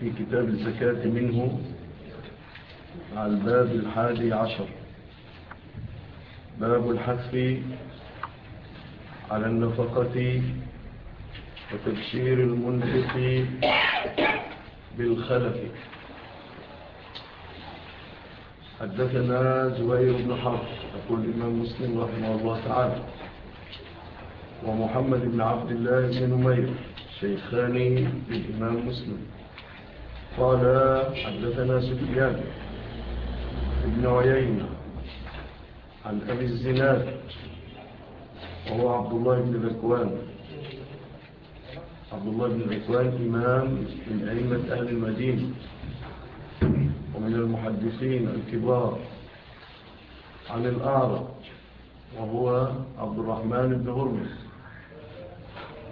في كتاب الزكاة منه على الباب الحادي عشر. باب الحث على النفقة وتبشير المنفق بالخلف. حدثنا زوير بن حرب أقول الإمام مسلم رحمه الله تعالى ومحمد بن عبد الله بن نمير شيخان الإمام مسلم. قال حدثنا سفيان بن عيينة عن أبي الزناد وهو عبد الله بن ذكوان عبد الله بن ذكوان إمام من أئمة أهل المدينة ومن المحدثين الكبار عن الأعرج وهو عبد الرحمن بن هرمز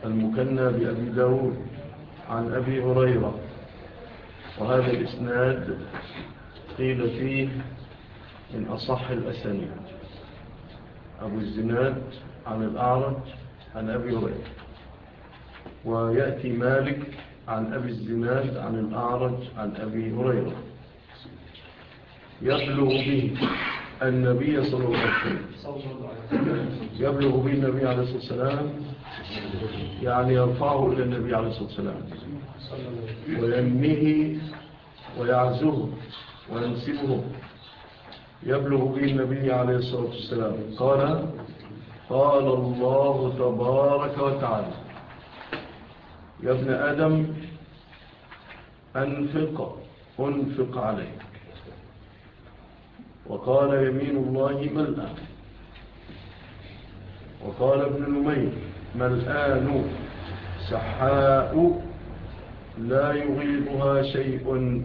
المكنى بأبي داود عن أبي هريرة. وهذا الإسناد قيل فيه من أصح الأسانيد. أبو الزناد عن الأعرج عن أبي هريرة. ويأتي مالك عن أبي الزناد عن الأعرج عن أبي هريرة. يخلو به النبي صلى الله عليه وسلم. يبلغ به النبي عليه الصلاة والسلام يعني يرفعه إلى النبي عليه الصلاة والسلام. ويمنه ويعزه وينسبه. يبلغ به النبي عليه الصلاة والسلام. قال قال الله تبارك وتعالى. يا ابن آدم أنفق أنفق عليك. وقال يمين الله ملأة وقال ابن نمير ملآن سحاء لا يغيبها شيء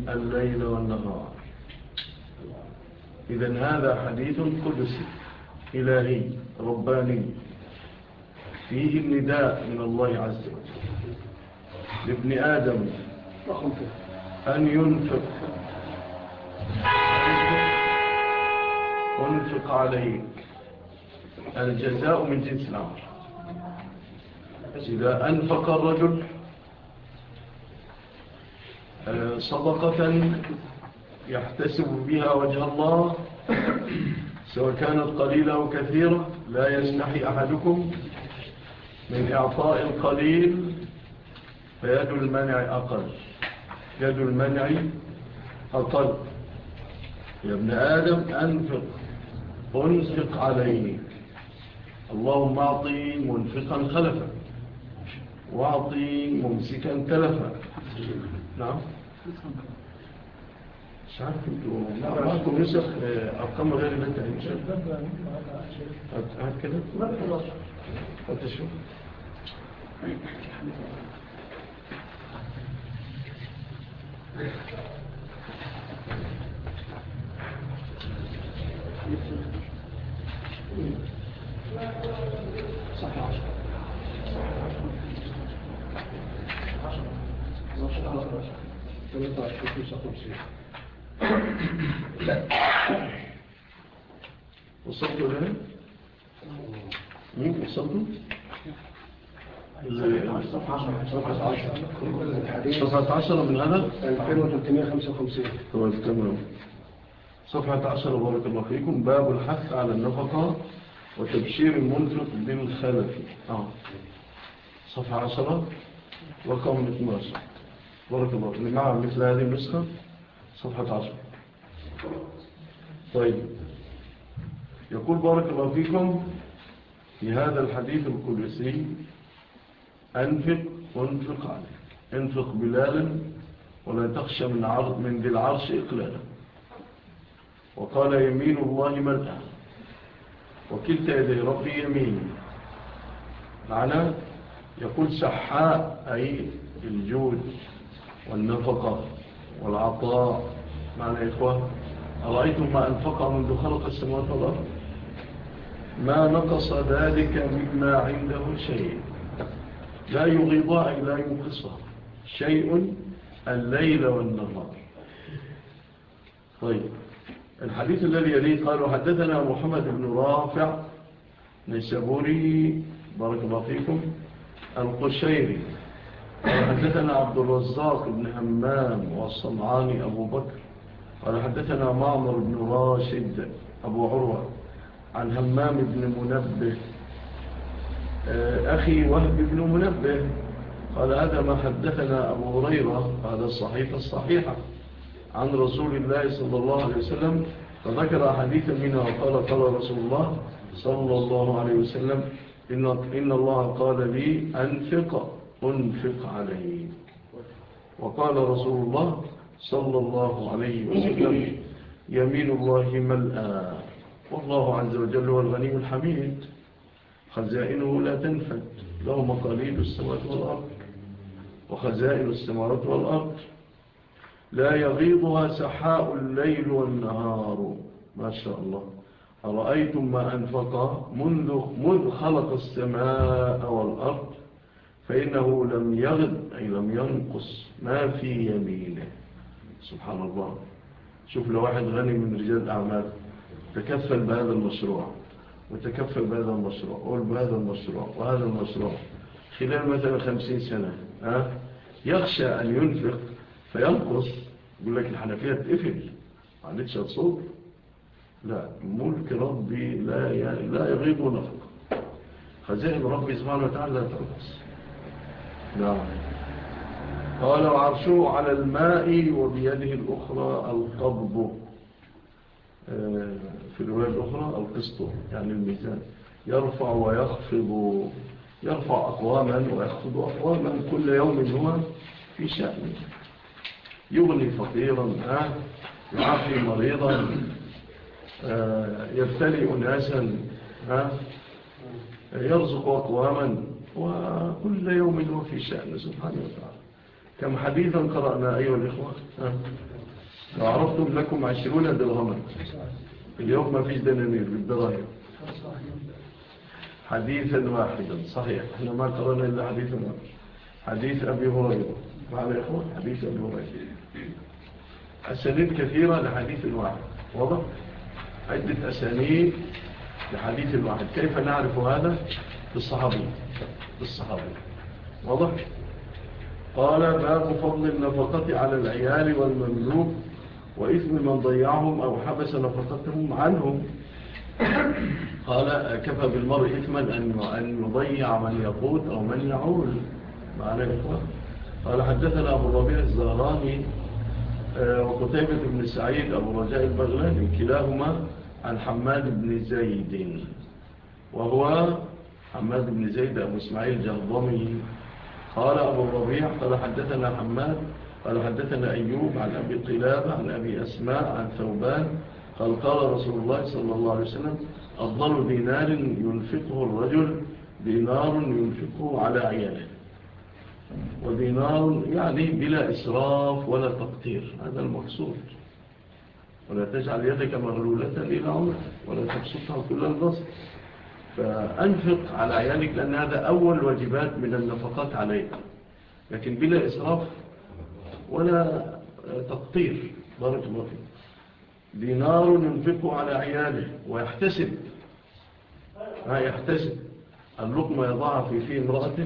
الليل والنهار. إذن هذا حديث قدسي إلهي رباني. فيه النداء من الله عز وجل. لابن آدم أن ينفق. أنفق عليه. الجزاء من جنس العمل إذا أنفق الرجل آه، صدقة يحتسب بها وجه الله سواء كانت قليلة أو كثيرة لا يستحي أحدكم من إعطاء القليل فيد المنع أقل. يد المنع أقل. يا ابن آدم أنفق. وانفق عليه. اللهم أعطي منفقا خلفا وأعطي ممسكا تلفا نعم. مش عارف أنتوا لا معاكم يوسف ارقام غير اللي انت كده هات شوف Thank you. وصلتوا هنا؟ مين وصلتوا؟ صفحة 10 من هنا 2355 هو الكاميرا صفحة عشر بارك الله فيكم. باب الحث على النفقة وتبشير المنفق بالخلف. آه. صفحة عشر رقم 12 بارك الله فيكم. نعم مثل هذه النسخة. صفحة عشر طيب. يقول بارك الله فيكم في هذا الحديث القدسي أنفق وانفق عليك. انفق بلالا ولا تخشى من, عرض من ذي العرش إقلالا. وقال يمين الله ملأ وكلتا يدي ربي يمين. معنى يقول سحاء أي الجود والنفقة والعطاء. معنى إخوة أرأيتم ما أنفق منذ خلق السماوات والأرض؟ ما نقص ذلك مما عنده شيء. لا يغضاء لا ينقص شيء الليل والنهار. طيب. الحديث الذي يليه قالوا حدثنا محمد بن رافع نسابوري بارك الله فيكم القشيري. وحدثنا حدثنا عبد الرزاق بن همام والصمعاني أبو بكر. قال حدثنا معمر بن راشد أبو عروة عن همام بن منبه. آه، أخي وهب بن منبه. قال هذا ما حدثنا أبو هريرة. هذا الصحيفة الصحيحة عن رسول الله صلى الله عليه وسلم فذكر حديثا منها وقال قال رسول الله صلى الله عليه وسلم إن, إن الله قال لي أنفق أنفق عليه وقال رسول الله صلى الله عليه وسلم يمين الله ملآ والله عز وجل هو الغني الحميد. خزائنه لا تنفد له مقاليد السماوات والأرض. وخزائن السماوات والأرض. لا يغيضها سحاء الليل والنهار. ما شاء الله. أرأيتم ما أنفق منذ, منذ خلق السماء والأرض؟ فإنه لم يغض أي لم ينقص ما في يمينه. سبحان الله. شوف لو واحد غني من رجال الأعمال تكفل بهذا المشروع وتكفل بهذا المشروع وبهذا المشروع وهذا المشروع. خلال مثلا خمسين سنة ها يخشى أن ينفق فينقص يقول لك الحنفية تقفل معلتش هتصور لا ملك ربي لا لا يغيب نفق خزائن ربي سبحانه وتعالى لا تنقص. نعم. قال وعرشه على الماء وبيده الأخرى القبض. آه، في الرواية الأخرى القسط يعني الميزان. يرفع ويخفض. يرفع أقواما ويخفض أقواما كل يوم هو في شأنه. يغني فقيرا يعافي مريضا يبتلي أناسا يرزق أقواما وكل يوم هو في شأن سبحانه وتعالى كم حديثا قرأنا أيها الإخوة عرفتم لكم عشرون درهما اليوم ما فيش دنانير بالدراهم حديثا واحدا صحيح إحنا ما قرأنا إلا حديثا واحدا حديث أبي هريرة معنا إخوة حديث أبي هريرة أسانيب كثيرة لحديث الواحد واضح؟ عدة أسانيب لحديث الواحد كيف نعرف هذا؟ بالصحابي بالصحابي واضح؟ قال باب فضل النفقة على العيال والمملوك وإثم من ضيعهم أو حبس نفقتهم عنهم قال كفى بالمرء إثما أن يضيع من يقوت أو من يعول معنا يقوت قال حدثنا أبو الربيع الزهراني آه، وقتيبة بن سعيد أبو رجاء البغلاني كلاهما عن حماد بن زيد وهو حماد بن زيد أبو إسماعيل جهضمي قال أبو الربيع قال حدثنا حماد قال حدثنا أيوب عن أبي قلاب عن أبي أسماء عن ثوبان. قال قال رسول الله صلى الله عليه وسلم أفضل دينار ينفقه الرجل دينار ينفقه على عياله. ودينار يعني بلا إسراف ولا تقتير هذا المقصود. ولا تجعل يدك مغلولة إلى عمرك ولا تبسطها كل البسط. فأنفق على عيالك لأن هذا أول واجبات من النفقات عليك. لكن بلا إسراف ولا تقطير بارك الله فيك. دينار ينفقه على عياله ويحتسب. ها يحتسب. اللقمة يضعها في في امرأته.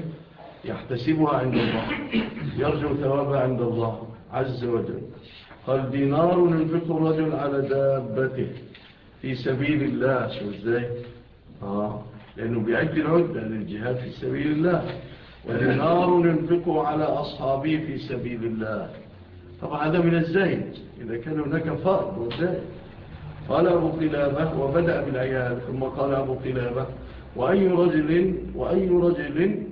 يحتسبها عند الله يرجو ثوابها عند الله عز وجل. قال دينار ينفقه الرجل على دابته في سبيل الله. شو إزاي. آه. لأنه بيعد العدة للجهاد في سبيل الله. ودينار ينفقه على أصحابه في سبيل الله. طبعا هذا من الزهد إذا كان هناك فرق والزهد قال أبو قلابة وبدأ بالعيال ثم قال أبو قلابة وأي رجل, وأي رجل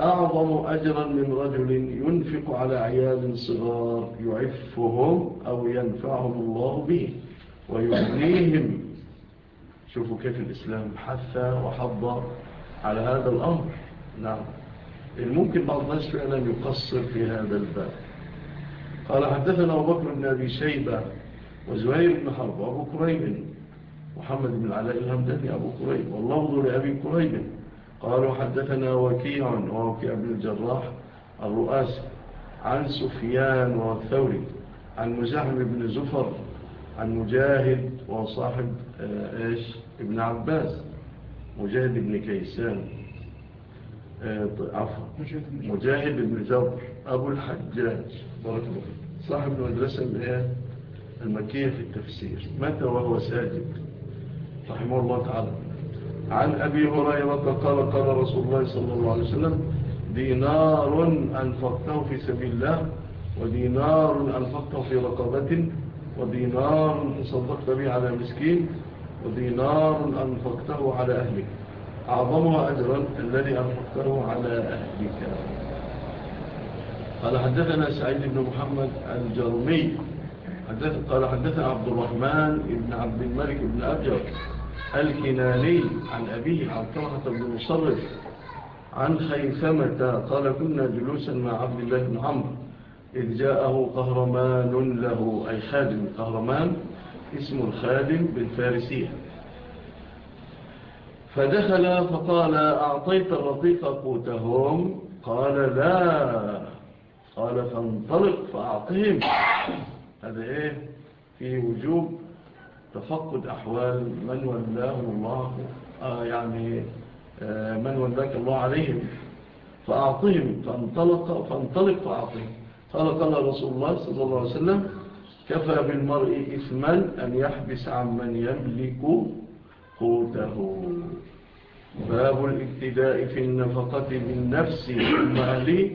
أعظم أجرا من رجل ينفق على عيال صغار يعفهم أو ينفعهم الله به ويعنيهم شوفوا كيف الإسلام حث وحضر على هذا الأمر. نعم. الممكن بعض الناس فعلا يقصر في هذا الباب. قال حدثنا أبو بكر بن أبي شيبة وزهير بن حرب وأبو كريب. محمد بن علاء الهمداني أبو كريب والله لأبي كريب. قالوا حدثنا وكيع ووكيع بن الجراح الرؤاسي عن سفيان والثوري عن مزاحم بن زفر عن مجاهد وصاحب آه، إيش؟ ابن عباس مجاهد بن كيسان آه، عفوا مجاهد بن جبر أبو الحجاج صاحب المدرسة إيه؟ المكية في التفسير. متى وهو ساجد؟ رحمه الله تعالى. عن أبي هريرة قال قال رسول الله صلى الله عليه وسلم دينار أنفقته في سبيل الله ودينار أنفقته في رقبة ودينار تصدقت به على مسكين ودينار أنفقته على أهلك. أعظمها أجرا الذي أنفقته على أهلك. قال حدثنا سعيد بن محمد الجرمي. حدث قال حدثنا عبد الرحمن بن عبد الملك بن أبجر. الكناني عن أبيه عن طرحة بن مصرف عن خيثمة قال كنا جلوسا مع عبد الله بن عمر إذ جاءه قهرمان له أي خادم قهرمان اسم الخادم بالفارسية. فدخل فقال أعطيت الرقيق قوتهم؟ قال لا. قال فانطلق فأعطهم. هذا إيه؟ في وجوب تفقد أحوال من ولاه الله آه، يعني آه، من ولاك الله عليهم فأعطهم فانطلق فانطلق فأعطهم. قال قال رسول الله صلى الله عليه وسلم كفى بالمرء إثما أن يحبس عن من يملك قوته. باب الابتداء في النفقة بالنفس ثم أهلي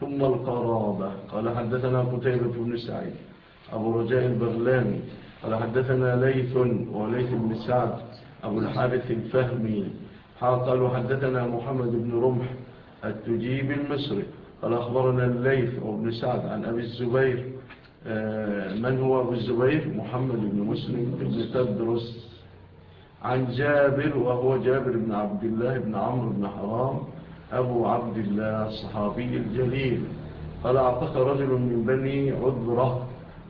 ثم القرابة. قال حدثنا قتيبة بن سعيد أبو رجاء البغلاني قال حدثنا ليث وليث بن سعد أبو الحارث الفهمي. قال حدثنا محمد بن رمح التجيب المصري. قال أخبرنا الليث وابن سعد عن أبي الزبير آه، من هو أبو الزبير؟ محمد بن مسلم بن تدرس. عن جابر وهو جابر بن عبد الله بن عمرو بن حرام أبو عبد الله الصحابي الجليل. قال أعطاك رجل من بني عذرة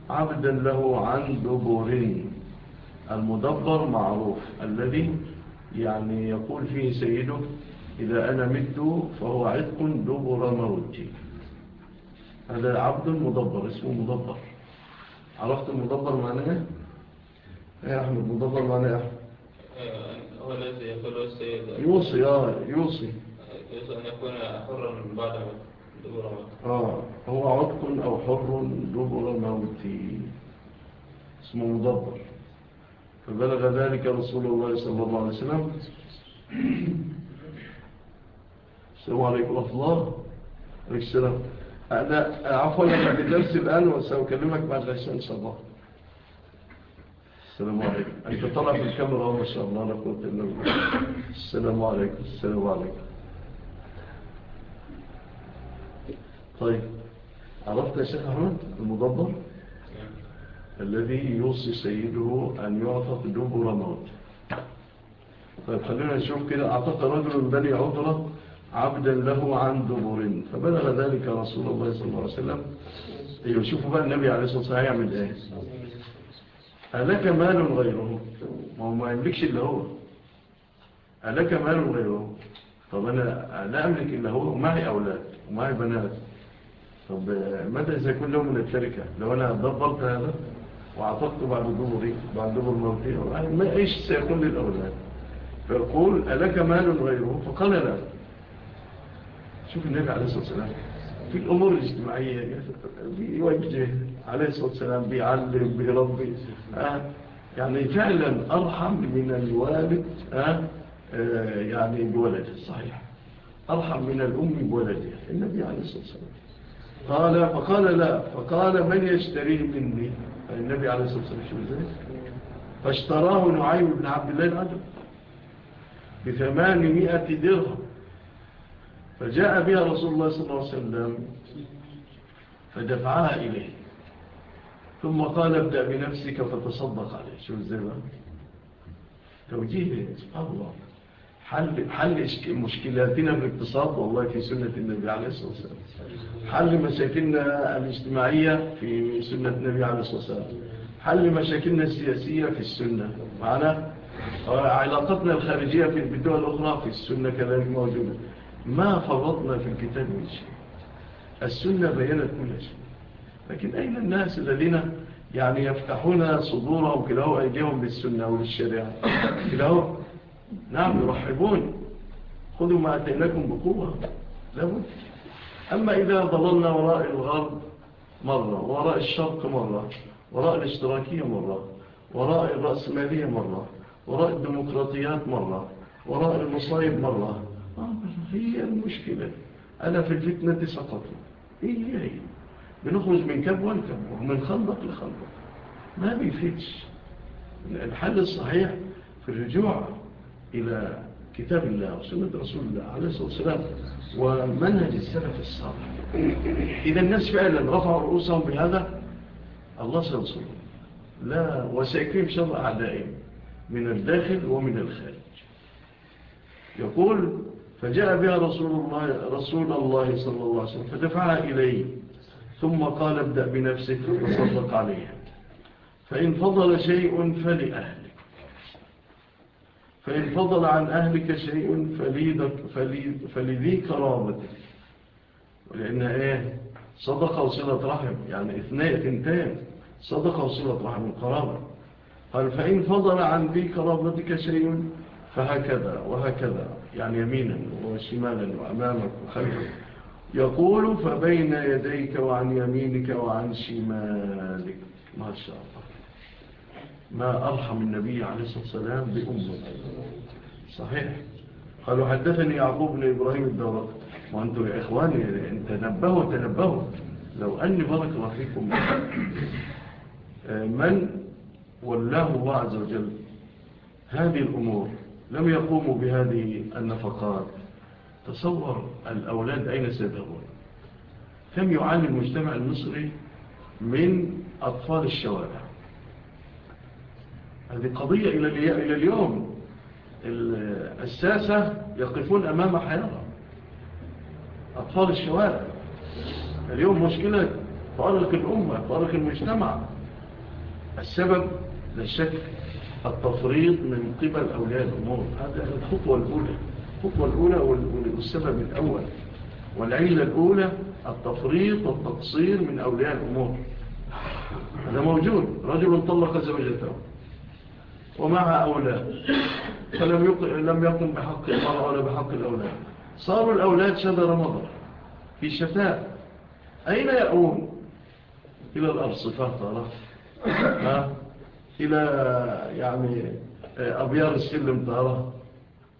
عبدا له عن دبر المدبر معروف. الذي يعني يقول فيه سيده إذا أنا مت فهو عتق دبر موتي. هذا عبد مدبر اسمه مدبر. عرفت المدبر معناه؟ إيه يا أحمد مدبر معناه إيه؟ هو الذي يقول السيد. يوصي آه، يوصي. يوصي أن يكون حرا بعد آه. هو عتق أو حر دبر موتي اسمه مدبر. فبلغ ذلك رسول الله صلى الله عليه وسلم. السلام عليكم ورحمة الله. عليك السلام. أنا عفوا لك عن الدرس الآن وسأكلمك بعد العشاء إن شاء الله. السلام عليكم. أنت طلع في الكاميرا ما شاء الله. أنا قلت السلام عليكم. السلام عليكم. طيب عرفت يا شيخ أحمد المضبر الذي يوصي سيده أن يعطق دبر موت. طيب خلينا نشوف كده. أعطق رجل بني عذرة عبدا له عن دبر. فبلغ ذلك رسول الله صلى الله عليه وسلم. أيوة، يشوفوا بقى النبي عليه الصلاة والسلام يعمل إيه؟ ألك مال غيره؟ ما هو ما يملكش إلا هو. ألك مال غيره؟ طب أنا لا أملك إلا هو ومعي أولاد؟ ومعي بنات؟ طب ماذا إذا كل يوم من التركة لو أنا ضبطت هذا وعطفت بعد الجمهوري بعد دبر منطقة ما إيش سيكون للأولاد. فيقول ألك مال غيره؟ فقال لا. شوف النبي عليه الصلاة والسلام في الأمور الاجتماعية بيوجه عليه الصلاة والسلام بيعلم بيربي. آه، يعني فعلا أرحم من الوالد آه، آه، يعني بولده. صحيح. أرحم من الأم بولدها النبي عليه الصلاة والسلام. قال فقال لا. فقال من يشتريه مني؟ يعني النبي عليه الصلاة والسلام فاشتراه نعيم بن عبد الله ب بثمانمائة درهم. فجاء بها رسول الله صلى الله عليه وسلم فدفعها إليه. ثم قال ابدأ بنفسك فتصدق عليه. شو الزمان توجيه سبحان الله. حل حل مشكلاتنا الاقتصاد والله في سنة النبي عليه الصلاة والسلام حل مشاكلنا الاجتماعية في سنة النبي عليه الصلاة والسلام حل مشاكلنا السياسية في السنة معنا علاقتنا الخارجية في الدول الأخرى في السنة كذلك موجودة ما فرطنا في الكتاب من شيء السنة بيّنت كل شيء لكن أين الناس الذين يعني يفتحون صدورهم كلاهو أيديهم بالسنة والشريعة كلاهو نعم يرحبون. خذوا ما أتيناكم بقوة لابد أما إذا ضللنا وراء الغرب مرة وراء الشرق مرة وراء الاشتراكية مرة وراء الرأسمالية مرة وراء الديمقراطيات مرة وراء المصايب مرة. آه، هي المشكلة. أنا في الفتنة سقط هي إيه، إيه، هي إيه. بنخرج من كب والكب ومن خندق لخندق. ما بيفتش الحل الصحيح في الرجوع إلى كتاب الله وسنة رسول الله عليه الصلاة والسلام ومنهج السلف الصالح. إذا الناس فعلا رفعوا رؤوسهم بهذا الله سنصره لا وسيكفيهم شر أعدائهم من الداخل ومن الخارج. يقول فجاء بها رسول الله, رسول الله صلى الله عليه وسلم فدفعها إليه ثم قال ابدأ بنفسك وصدق عليها. فإن فضل شيء فلأهل فإن فضل عن أهلك شيء فلذي كرامتك ولأن إيه؟ صدقة وصلة رحم. يعني إثناء تنتين صدقة وصلة رحم القرامة قال فإن فضل عن ذي كرامتك شيء فهكذا وهكذا. يعني يمينا وشمالا وأمامك وخلفك. يقول فبين يديك وعن يمينك وعن شمالك. ما شاء الله. ما أرحم النبي عليه الصلاة والسلام بأمه. صحيح. قالوا حدثني يعقوب بن إبراهيم الدورق وأنتوا يا إخواني تنبهوا تنبهوا. لو أني بارك الله فيكم. آه، من والله الله عز وجل؟ هذه الأمور لم يقوموا بهذه النفقات. تصور الأولاد أين سيذهبون؟ كم يعاني المجتمع المصري من أطفال الشوارع؟ هذه قضية إلى اليوم. الساسة يقفون أمام حيارة أطفال الشوارع. اليوم مشكلة فارق الأمة فارق المجتمع. السبب للشكل التفريط من قبل أولياء الأمور. هذا الخطوة الأولى. الخطوة الأولى والسبب الأول. والعيلة الأولى التفريط والتقصير من أولياء الأمور. هذا موجود. رجل طلق زوجته. ومع أولاد فلم لم يقم بحق المرأة ولا بحق الأولاد. صاروا الأولاد شد رمضان. في شتاء. أين يأون إلى الأرصفة طرف إلى يعني آه، أبيار السلم طارة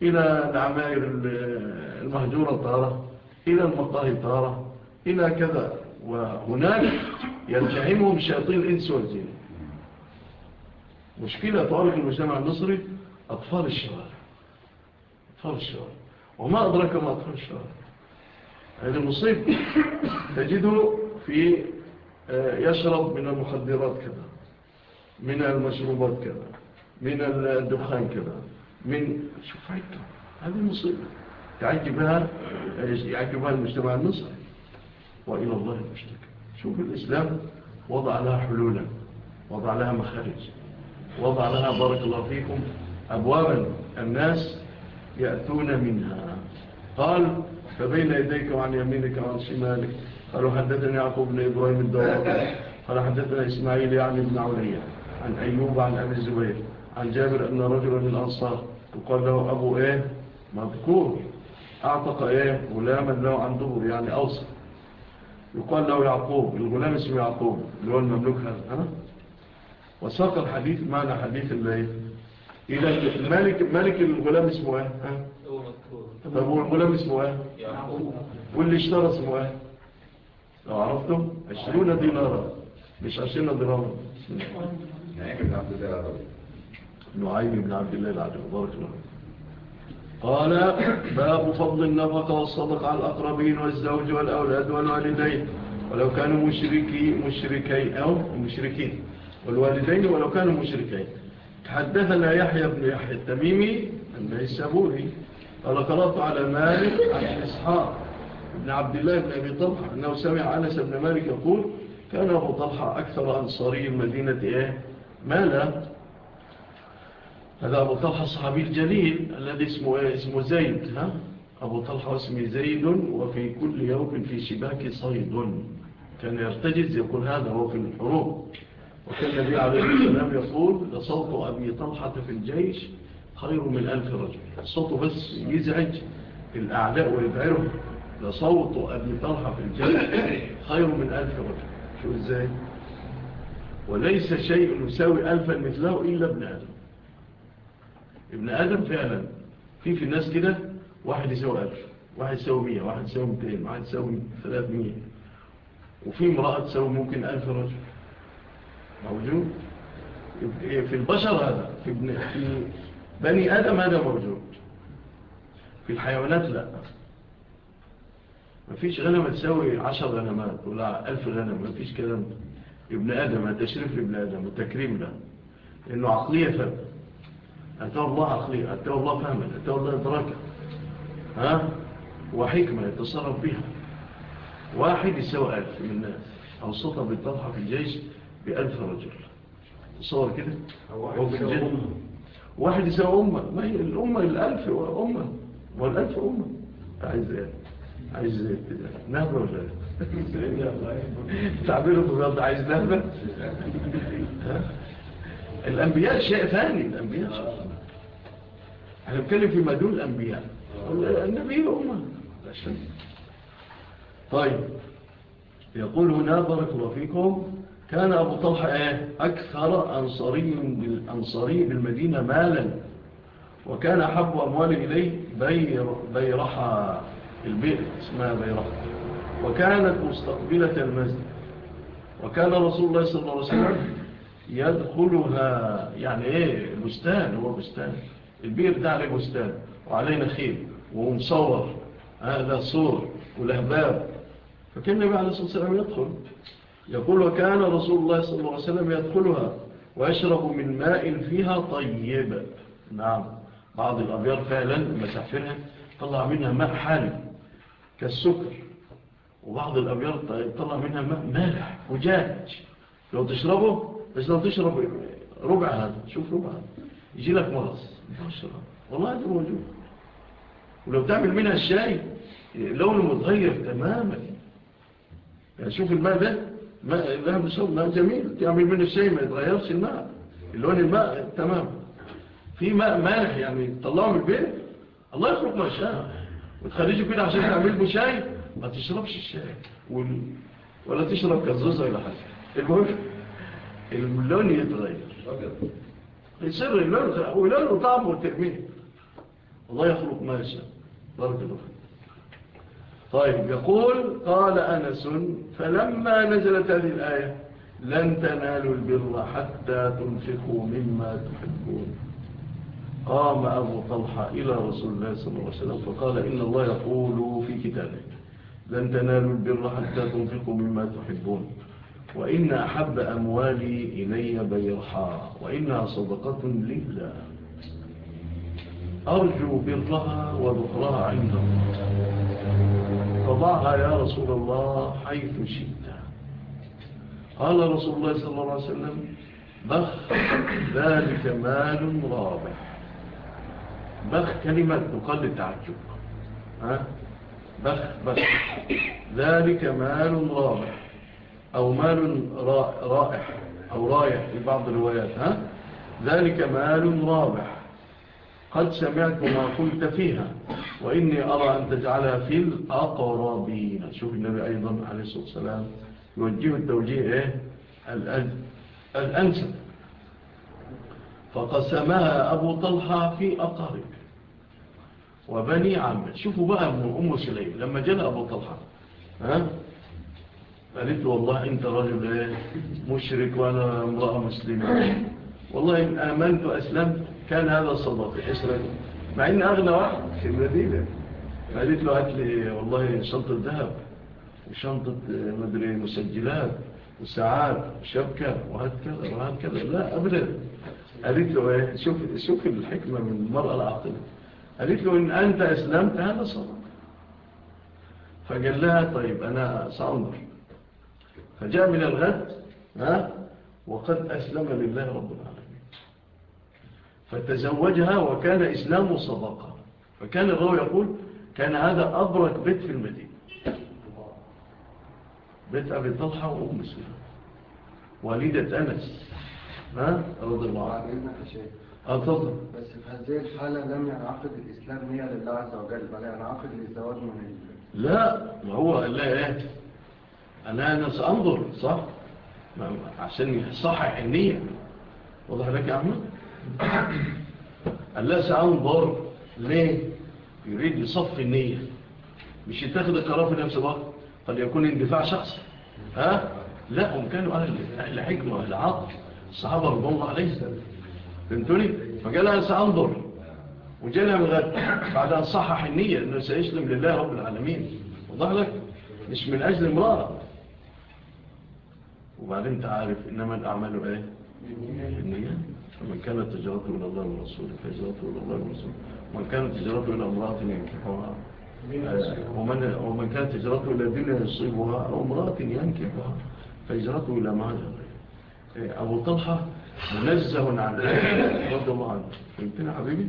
إلى العمائر المهجورة طارة إلى المطاهي طارة إلى كذا. وهناك ينجحمهم شياطين الإنس والجن. مشكلة طوال في المجتمع المصري أطفال الشوارع أطفال الشوارع وما أدرك ما أطفال الشوارع هذا المصيب تجده في آه، يشرب من المخدرات كذا من المشروبات كذا من الدخان كذا من شوف عيدته هذه مصيبة تعجبها آه، يعجبها المجتمع المصري. وإلى الله المشتكى. شوف الإسلام وضع لها حلولا وضع لها مخارج. وضع لنا بارك الله فيكم. أبوابا الناس يأتون منها. قال فبين يديك وعن يمينك وعن شمالك. قالوا حدثني يعقوب بن إبراهيم الدوار قال حدثنا إسماعيل يعني بن عولية عن أيوب عن أبي الزبير. عن جابر أن رجلا من الأنصار. يقال له أبو إيه؟ مذكور. أعتق إيه؟ غلاما له عن دبر يعني أوصف يقال له يعقوب. الغلام اسمه يعقوب. اللي هو المملوك هذا. وساق الحديث معنى حديث الله إيه؟ إذا ملك, ملك الغلام اسمه إيه؟ طب هو الغلام اسمه إيه؟ واللي اشترى اسمه إيه؟ لو عرفتم عشرون دينارا. مش عشرين دينارا. نعيم بن عبد الله العدل بارك الله قال باب فضل النفقة والصدق على الأقربين والزوج والأولاد والوالدين. ولو كانوا مشركي مشركي أو مشركين. والوالدين ولو كانوا مشركين تحدثنا يحيى بن يحيى التميمي السابوري قال قرأت على مالك عن إسحاق بن عبد الله بن أبي طلحة أنه سمع أنس بن مالك يقول كان أبو طلحة أكثر أنصاري المدينة إيه؟ مالا هذا أبو طلحة الصحابي الجليل الذي اسمه, إيه؟ اسمه زيد ها؟ أبو طلحة اسمه زيد وفي كل يوم في شباك صيد كان يرتجز يقول هذا هو في الحروب وكان النبي عليه السلام يقول لصوت أبي طلحة في الجيش خير من ألف رجل. الصوت بس يزعج الأعداء ويبعرهم لصوت أبي طلحة في الجيش خير من ألف رجل. شو إزاي؟ وليس شيء يساوي ألفا مثله إلا ابن آدم. ابن آدم فعلا. في في الناس كده واحد يساوي ألف واحد يساوي مية واحد يساوي متين واحد يساوي ثلاث مية وفي امرأة تساوي ممكن ألف رجل. موجود. إيه، في البشر هذا. في, بني آدم هذا موجود. في الحيوانات لا. ما فيش غنمة تساوي عشر غنمات ولا ألف غنم. ما فيش كلام. ابن آدم التشريف ابن آدم وتكريم له لأنه عقلية ثابتة أتوى الله عقلية أتوى الله فهما أتوى الله إدراكا ها؟ وحكمة يتصرف بها. واحد يساوي ألف من الناس. أوسطها بالطرحة في الجيش. بألف رجل. تصور كده. هو في الجنة واحد يساوي أمة. ما هي الأمة الألف أمة والألف أمة. عايز إيه؟ عايز إيه؟ نهبة ولا إيه؟ تعبيره في الرد عايز نهبة؟ الأنبياء شيء ثاني. الأنبياء شيء ثاني. إحنا بنتكلم في مدون الأنبياء. النبي أمة. طيب. يقول هنا بارك الله فيكم. كان أبو طلحة إيه؟ أكثر أنصري بالأنصاري بالمدينة مالا وكان أحب أمواله إليه بير بيرحة البئر اسمها بيرحة وكانت مستقبلة المسجد. وكان رسول الله صلى الله عليه وسلم يدخلها يعني إيه بستان هو بستان. البئر ده عليه بستان وعليه نخيل ومصور هذا صور ولهباب. فكان النبي عليه الصلاة والسلام يدخل. يقول وكان رسول الله صلى الله عليه وسلم يدخلها ويشرب من ماء فيها طيب. نعم. بعض الأبيار فعلا مسافرها طلع منها ماء حالي كالسكر وبعض الأبيار طلع منها ماء مالح وجاج. لو تشربه بس لو تشرب ربع هذا شوف ربع هذا. يجي لك مرص والله هذا موجود. ولو تعمل منها الشاي لونه متغير تماما. يعني شوف الماء ده ذهب الصوت ماء جميل. تعمل من الشيء ما يتغيرش الماء. اللون الماء تمام. في ماء مالح يعني. طلعه من البيت الله يخلق ما شاء. وتخرجه كده عشان تعمل له شاي ما تشربش الشاي. ولا تشرب كزوزة ولا حاجة. المهم اللون يتغير. السر اللون ولونه طعمه وترميه. الله يخلق ما يشاء. بارك الله طيب يقول قال أنس فلما نزلت هذه الآية لن تنالوا البر حتى تنفقوا مما تحبون. قام أبو طلحة إلى رسول الله صلى الله عليه وسلم فقال إن الله يقول في كتابه لن تنالوا البر حتى تنفقوا مما تحبون وإن أحب أموالي إلي بيرحا وإنها صدقة لله. أرجو برها وذكرها عند الله. فضعها يا رسول الله حيث شئنا قال رسول الله صلى الله عليه وسلم بخ ذلك مال رابح. بخ كلمة نقل التعجب بخ بخ. ذلك مال رابح. أو مال رائح. أو رايح في بعض الروايات ها؟ ذلك مال رابح. قد سمعت ما قلت فيها. وإني أرى أن تجعلها في الأقربين. شوف النبي أيضا عليه الصلاة والسلام يوجه التوجيه إيه؟ الأنسب فقسمها أبو طلحة في أقارب وبني عمد شوفوا بقى من أم سليم. لما جاء أبو طلحة ها؟ قالت والله أنت رجل إيه؟ مشرك وأنا امرأة مسلمة. والله إن آمنت وأسلمت كان هذا صدق حسرة مع ان أغنى واحد. في المدينة. فقالت له هات لي والله شنطة ذهب وشنطة مدري مسجلات وساعات وشبكة وهات كذا وهات كذا. لا أبدا. قالت له إيه، شوف, شوف الحكمة من المرأة العاقلة. قالت له إن أنت أسلمت هذا صدق فقال لها طيب أنا سأنظر. فجاء من الغد ها وقد أسلم لله رب العالمين. فتزوجها وكان إسلامه صداقة فكان الراوي يقول كان هذا أبرك بيت في المدينة. بيت أبي طلحة وأم سلام والدة أنس. رضي الله عنه. أتفضل. بس في هذه الحالة لم ينعقد الإسلام هي لله عز وجل بل ينعقد الإزدواج من لا ما هو قال لها إيه أنا سأنظر صح؟ عشان يصحح النية. واضح لك يا أحمد؟ الله سعاهم بار ليه؟ يريد يصفي النية. مش يتاخد القرار في نفس الوقت قد يكون اندفاع شخصي. ها؟ لا هم كانوا أهل الحكمة وأهل عقل الصحابة رضو الله عليه فهمتوني؟ فجالها سأنظر وجالها من بعد أن صحح النية أنه سيسلم لله رب العالمين. وضح لك؟ مش من أجل امرأة وبعدين تعرف إنما الأعمال إيه؟ النية. فمن كانت تجارته إلى الله ورسوله فهجرته إلى الله ورسوله. ومن كانت تجارته إلى امرأة ينكحها آه، ومن, ومن كانت تجارته إلى دين يصيبها أو امرأة ينكحها فهجرته إلى ما آه، أبو طلحة منزه عن هذا رضي الله عنه. فهمتنا حبيبي؟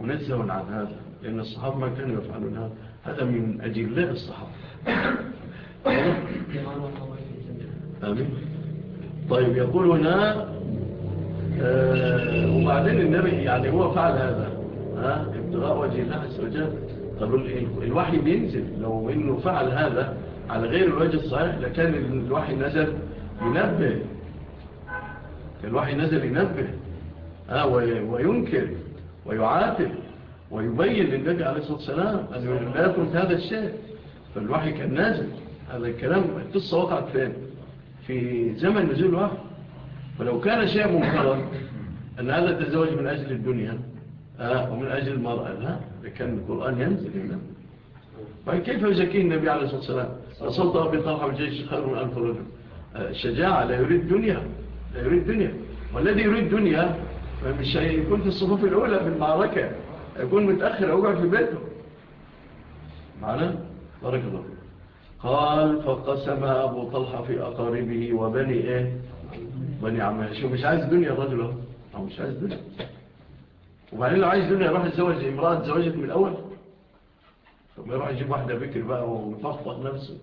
منزه عن هذا لأن الصحابة ما كانوا يفعلون هذا. هذا من أجلاء الصحابة. آمين. طيب يقول هنا آه، وبعدين النبي يعني هو فعل هذا. ابتغاء وجه الله عز وجل. طب الوحي بينزل. لو إنه فعل هذا على غير الوجه الصحيح لكان الوحي نزل ينبه. الوحي نزل ينبه. ها؟ وينكر ويعاتب ويبين للنبي عليه الصلاة والسلام أنه لا يكون هذا الشيء. فالوحي كان نازل. هذا الكلام القصة وقعت فين؟ في زمن نزول الوحي. فلو كان شيء منكرا أن هذا تزوج من أجل الدنيا آه، ومن أجل المرأة لا لكن القرآن ينزل هنا. طيب، فكيف يزكي النبي عليه الصلاة والسلام؟ رسول الله بطلحة وجيش خير من ألف رجل. آه، شجاعة لا يريد دنيا لا يريد دنيا. والذي يريد دنيا فمش هيكون في الصفوف الأولى في المعركة يكون متأخر أوقع في بيته. معنا؟ بارك الله قال فقسم أبو طلحة في أقاربه وبني إيه بني عم شو مش عايز دنيا رجل أهو. مش عايز دنيا. وبعدين لو عايز دنيا راح يتزوج امرأة تزوجت من الأول. طب ما يروح يجيب واحدة بكر بقى ومفخفخ نفسه.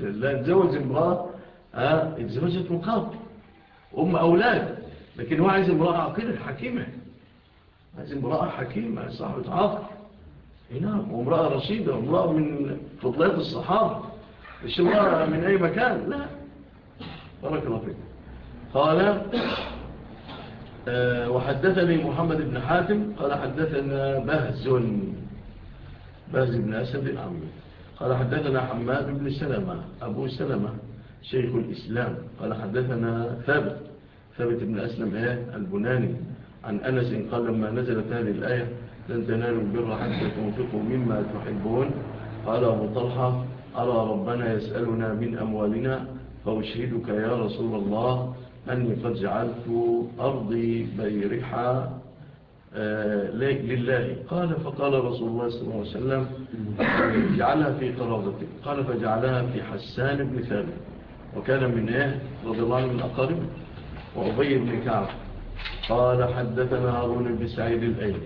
لا يتزوج امرأة ها اتزوجت من أم أولاد. لكن هو عايز امرأة عقيدة حكيمة. عايز امرأة حكيمة صاحبة عقل إيه نعم وامرأة رشيدة وامرأة من فضلات الصحابة. مش امرأة من أي مكان لا. بارك الله فيك. قال آه، وحدثني محمد بن حاتم قال حدثنا بهز بهز بن أسد الأمر. قال حدثنا حماد بن سلمة أبو سلمة شيخ الإسلام. قال حدثنا ثابت ثابت بن أسلم إيه البناني. عن أنس قال لما نزلت هذه الآية لن تنالوا البر حتى تنفقوا مما تحبون. قال أبو طلحة أرى ربنا يسألنا من أموالنا فأشهدك يا رسول الله. أني قد جعلت أرضي بيرحة آه، لله. قال فقال رسول الله صلى الله عليه وسلم اجعلها في قرابتك قال فجعلها في حسان بن ثابت. وكان من إيه؟ رضي الله عنه من أقارب وعبي بن كعب. قال حدثنا هارون بن سعيد الأيل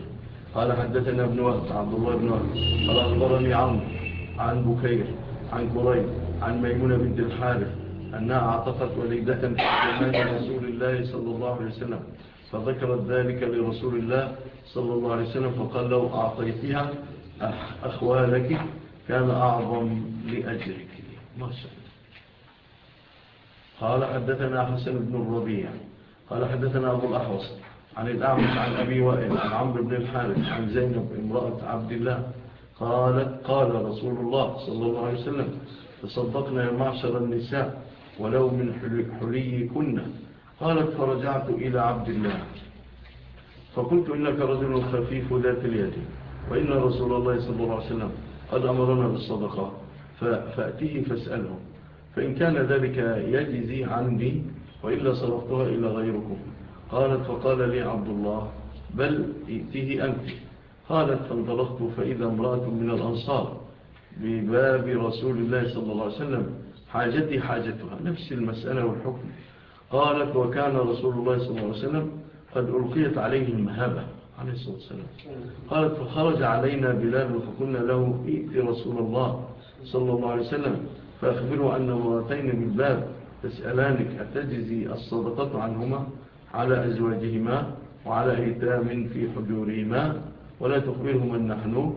قال حدثنا ابن وهب عبد الله بن وهب. قال أخبرني عمرو عن بكير عن كريب عن ميمون بنت الحارث. أنها عطفت وليدة في زمان رسول الله صلى الله عليه وسلم. فذكرت ذلك لرسول الله صلى الله عليه وسلم فقال لو أعطيتها أخوالك كان أعظم لأجرك ما شاء الله. قال حدثنا حسن بن الربيع. قال حدثنا أبو الأحوص عن الأعمش عن أبي وائل عن عمرو بن الحارث عن زينب امرأة عبد الله. قالت قال رسول الله صلى الله عليه وسلم تصدقنا يا معشر النساء. ولو من حليكن. قالت فرجعت إلى عبد الله. فقلت إنك رجل خفيف ذات اليد. وإن رسول الله صلى الله عليه وسلم قد أمرنا بالصدقة. فأتيه فاسأله. فإن كان ذلك يجزي عني وإلا صرفتها إلى غيركم. قالت فقال لي عبد الله بل ائته أنت. قالت فانطلقت فإذا امرأة من الأنصار بباب رسول الله صلى الله عليه وسلم. حاجتي حاجتها نفس المسألة والحكم. قالت وكان رسول الله صلى الله عليه وسلم قد ألقيت عليه المهابة عليه الصلاة والسلام. قالت فخرج علينا بلال فقلنا له ائت رسول الله صلى الله عليه وسلم فأخبره أن مرتين بالباب تسألانك أتجزي الصدقة عنهما على أزواجهما وعلى أيتام في حجورهما ولا تخبرهم أن نحن.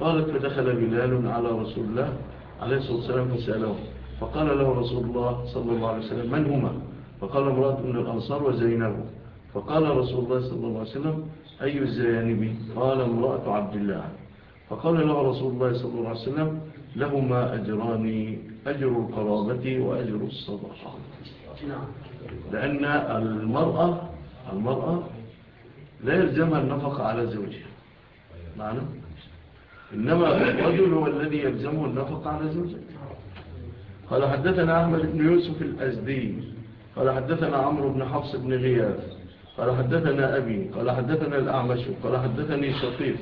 قالت فدخل بلال على رسول الله عليه الصلاة والسلام فسأله. فقال له رسول الله صلى الله عليه وسلم من هما؟ فقال امرأة من الأنصار وزينب فقال رسول الله صلى الله عليه وسلم أي الزينب قال امرأة عبد الله. فقال له رسول الله صلى الله عليه وسلم لهما أجران أجر القرابة وأجر الصدقة لأن المرأة المرأة لا يلزمها النفق على زوجها. معنى؟ إنما الرجل هو الذي يلزمه النفق على زوجته قال حدثنا أحمد بن يوسف الأزدي قال حدثنا عمرو بن حفص بن غياث قال حدثنا أبي قال حدثنا الأعمش قال حدثني شطيف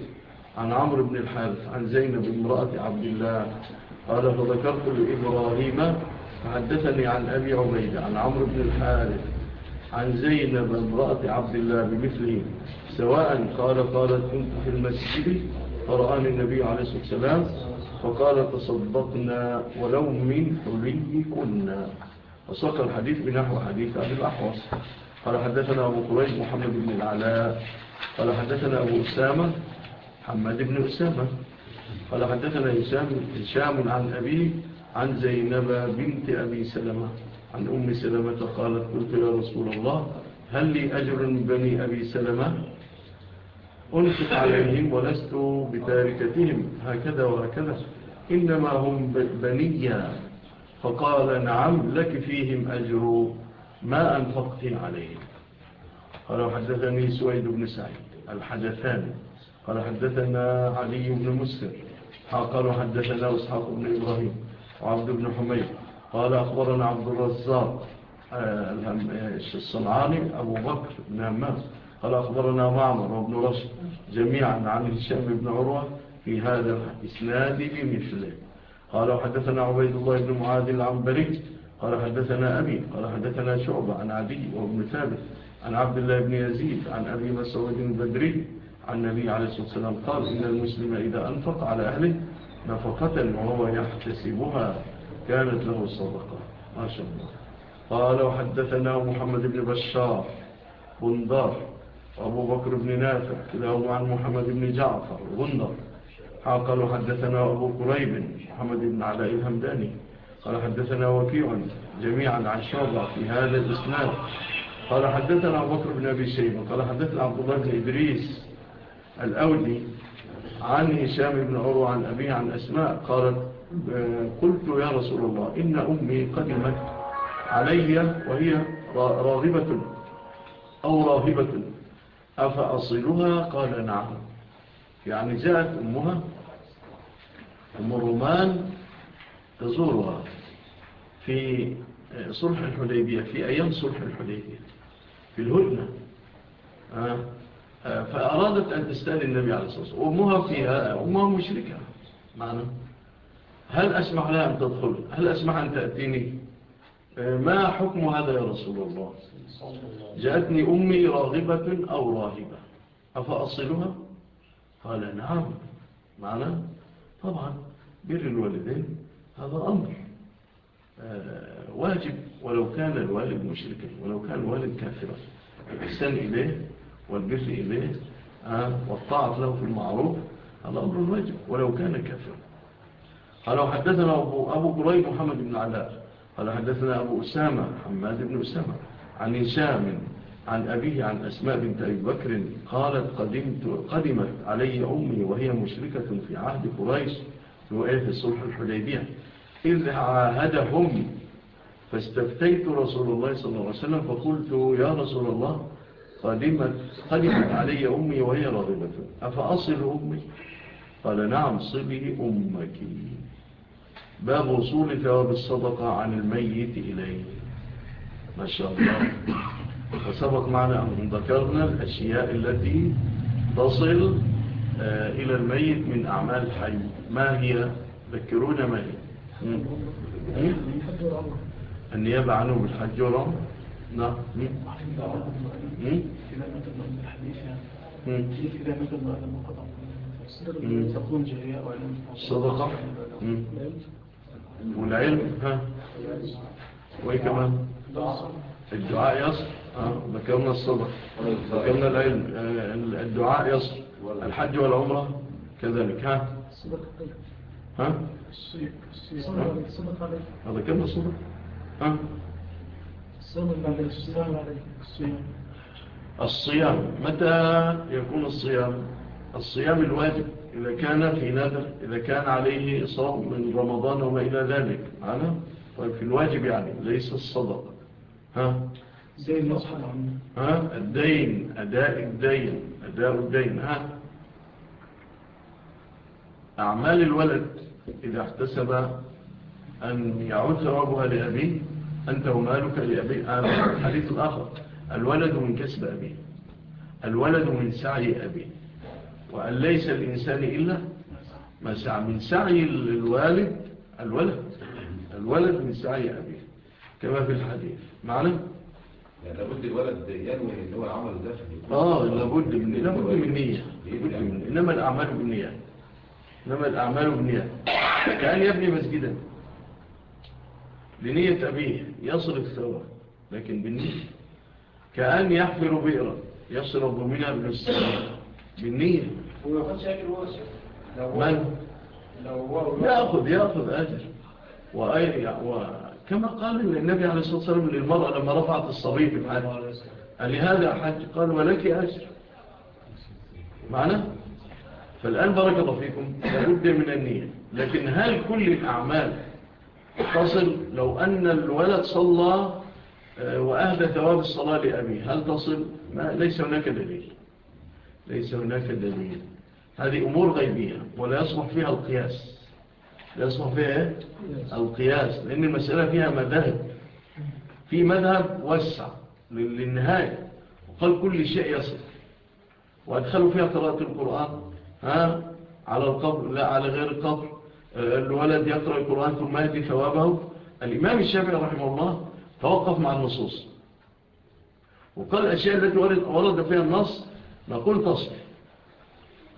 عن عمرو بن الحارث عن زينب امرأة عبد الله قال فذكرت لإبراهيم فحدثني عن أبي عبيد عن عمرو بن الحارث عن زينب امرأة عبد الله بمثله سواء قال قالت كنت في المسجد فرآني النبي عليه الصلاة والسلام فقال تصدقنا ولو من حلي كنا وساق الحديث بنحو حديث أبي الأحوص. قال حدثنا أبو قريش محمد بن العلاء. قال حدثنا أبو أسامة محمد بن أسامة. قال حدثنا هشام عن أبي عن زينب بنت أبي سلمة. عن أم سلمة قالت قلت يا رسول الله هل لي أجر بني أبي سلمة؟ أنفق عليهم ولست بتاركتهم. هكذا وهكذا. إنما هم بنيا فقال نعم لك فيهم أجر ما أنفقت عليهم. قال حدثني سويد بن سعيد الحدثان. قال حدثنا علي بن مسر. قال حدثنا إسحاق بن إبراهيم وعبد بن حميد. قال أخبرنا عبد الرزاق آه، الصنعاني أبو بكر بن همام قال أخبرنا معمر وابن رشد جميعا عن هشام بن عروة في هذا الإسناد بمثله. قال وحدثنا عبيد الله بن معاذ العنبري قال حدثنا أبي قال حدثنا شعبة عن عدي وابن ثابت عن عبد الله بن يزيد عن أبي مسعود البدري عن النبي عليه الصلاة والسلام قال إن المسلم إذا أنفق على أهله نفقة وهو يحتسبها كانت له صدقة. ما شاء الله. قال وحدثنا محمد بن بشار بندار وأبو بكر بن نافع كلاهما عن محمد بن جعفر غندر قالوا حدثنا أبو قريب محمد بن علاء الهمداني. قال حدثنا وكيعا جميعا عن شعبة في هذا الإسناد. قال حدثنا أبو بكر بن أبي شيبة. قال حدثنا عبد الله بن إدريس الأولي عن هشام بن عروة عن أبي عن أسماء. قالت آه، قلت يا رسول الله إن أمي قدمت علي وهي راغبة أو راهبة. أفأصلها؟ قال نعم. يعني جاءت أمها أم الرومان تزورها في صلح الحديبية في أيام صلح الحديبية في الهدنة. آه، آه، فأرادت أن تستهل النبي عليه الصلاة والسلام. وأمها فيها أمها مشركة. معنا هل أسمح لها أن تدخل؟ هل أسمح أن تأتيني؟ آه، ما حكم هذا يا رسول الله؟ جاءتني أمي راغبة أو راهبة. أفأصلها؟ قال نعم. معنا طبعا. بر الوالدين إيه؟ هذا أمر آه، واجب ولو كان الوالد مشركا ولو كان الوالد كافرا. الإحسان إليه والبر إليه آه، والطاعة له في المعروف هذا أمر واجب ولو كان كافرا. قال حدثنا أبو, أبو قريب محمد بن علاء. قال حدثنا أبو أسامة حماد بن أسامة عن هشام عن أبيه عن أسماء بنت أبي بكر قالت قدمت قدمت علي أمي وهي مشركة في عهد قريش هو إيه في الصلح الحديبية إذ عاهدهم فاستفتيت رسول الله صلى الله عليه وسلم فقلت يا رسول الله قدمت, قدمت علي أمي وهي راغبة. أفأصل أمي؟ قال نعم صبي أمك. باب وصول ثواب الصدقة عن الميت إليه. ما شاء الله. فسبق معنا أن ذكرنا الأشياء التي تصل آه، إلى الميت من أعمال حي ما هي؟ ذكرون ما هي؟ إيه؟ النيابة عنه بالحج ورم نعم. صدقة. والعلم. ها. وإيه كمان؟ الدعاء يصل ذكرنا الصدق ذكرنا العلم. آه، الدعاء يصل الحج والعمرة. كذلك. ها. ها؟ هذا كم الصبر؟ ها؟ الصيام متى يكون الصيام الصيام الواجب إذا كان في نذر إذا كان عليه صوم من رمضان وما إلى ذلك معنا طيب في الواجب يعني ليس الصدق ها الدين ها الدين أداء الدين أداء الدين ها أعمال الولد إذا احتسب أن يعود ثوابها لأبيه أنت ومالك لأبيه. حديث آخر. الولد من كسب أبيه. الولد من سعي أبيه. وأن ليس الإنسان إلا ما سعى من سعي الوالد الولد. الولد من سعي أبيه. كما في الحديث. معنا؟ يعني لابد الولد ينوي اللي هو عمل ده آه لابد من لابد من نية. إنما الأعمال بالنيات إنما الأعمال بنية كأن يبني مسجدا. لنية أبيه يصل الثواب لكن بالنية كأن يحفر بئرا يصل الضمينة السماء بالنية من؟ يأخذ يأخذ أجر. وكما قال النبي عليه الصلاة والسلام للمرأة لما رفعت الصبي قال لهذا حج قال ولك أجر. معناه فالآن بارك الله فيكم لابد من النية. لكن هل كل الأعمال تصل لو أن الولد صلى آه، وأهدى ثواب الصلاة لأبيه هل تصل؟ ما ليس هناك دليل. ليس هناك دليل. هذه أمور غيبية ولا يصلح فيها القياس. لا يصلح فيها إيه؟ القياس. لأن المسألة فيها مذهب في مذهب وسع للنهاية. وقال كل شيء يصل وأدخلوا فيها قراءة القرآن. ها؟ على القبر لا على غير القبر. آه، الولد يقرأ القرآن ثم يأتي ثوابه. الإمام الشافعي رحمه الله توقف مع النصوص. وقال الأشياء التي ورد فيها النص نقول تصل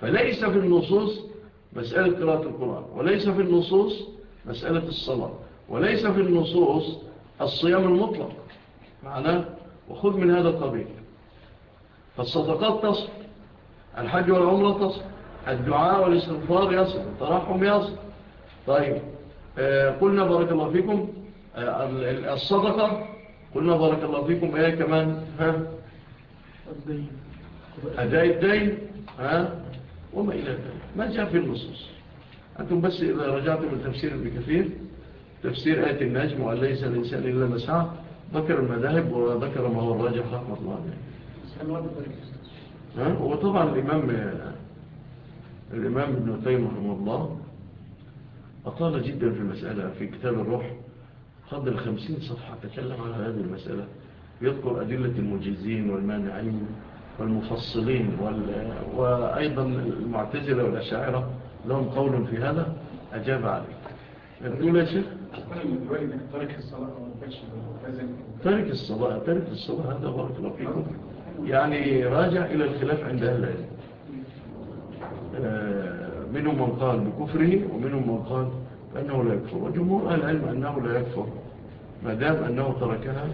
فليس في النصوص مسألة قراءة القرآن وليس في النصوص مسألة الصلاة وليس في النصوص الصيام المطلق. معناه؟ وخذ من هذا القبيل. فالصدقات تصل الحج والعمرة تصل الدعاء والاستغفار يصل الترحم يصل طيب آه، قلنا بارك الله فيكم. آه، الصدقة. قلنا بارك الله فيكم. إيه كمان؟ ها؟ الدين. أداء الدين. ها؟ وما إلى ذلك. ما جاء في النصوص. أنتم بس إذا رجعتم لتفسير ابن كثير. تفسير آية النجم وقال ليس الإنسان إلا مساء ذكر المذاهب وذكر ما هو الراجح رحمة الله عليه. وطبعا الإمام آه، الإمام ابن تيم رحمه الله أطال جدا في المسألة في كتاب الروح قدر الخمسين صفحة تكلم على هذه المسألة يذكر أدلة المجزين والمانعين والمفصلين وال... وأيضا المعتزلة والأشاعرة لهم قول في هذا أجاب عليك يقول يا شيخ؟ ترك الصلاة ترك الصلاة ترك الصلاة هذا بارك الله فيكم يعني راجع إلى الخلاف عند أهل العلم. آه، منهم من قال بكفره ومنهم من قال أنه لا يكفر. وجمهور أهل العلم أنه لا يكفر ما دام أنه تركها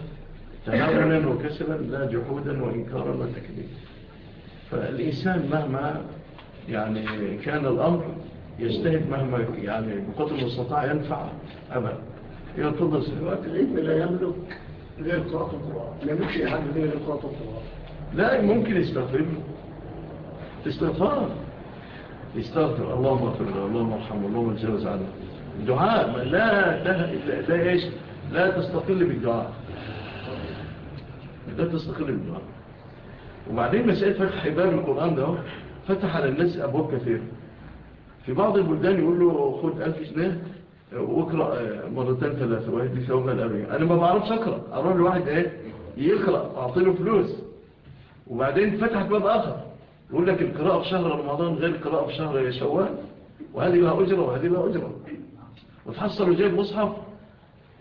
تناولا وكسلا لا جحودا وإنكارا وتكليفا فالإنسان مهما يعني كان الأمر يجتهد مهما يعني بقدر المستطاع ينفع أبدا. ينتظر سنوات العلم لا يملك غير قراءة القرآن. لا يملكش أحد غير قراءة القرآن. لا ممكن يستغفر استغفار. يستغفر. اللهم اغفر له. اللهم ارحمه. اللهم اتجاوز عنه. الدعاء لا لا إيش؟ لا تستقل بالدعاء. لا تستقل بالدعاء. وبعدين مسألة فتح باب القرآن ده فتح على الناس أبواب كثيرة. في بعض البلدان يقول له خد ألف سنة واقرأ مرتين ثلاثة وهي دي الابي أنا ما بعرفش أقرأ. أروح لواحد إيه؟ يقرأ أعطيله فلوس. وبعدين فتح باب آخر. يقول لك القراءة في شهر رمضان غير القراءة في شهر شوال وهذه لها أجرة وهذه لها أجرة. وتحصل جايب مصحف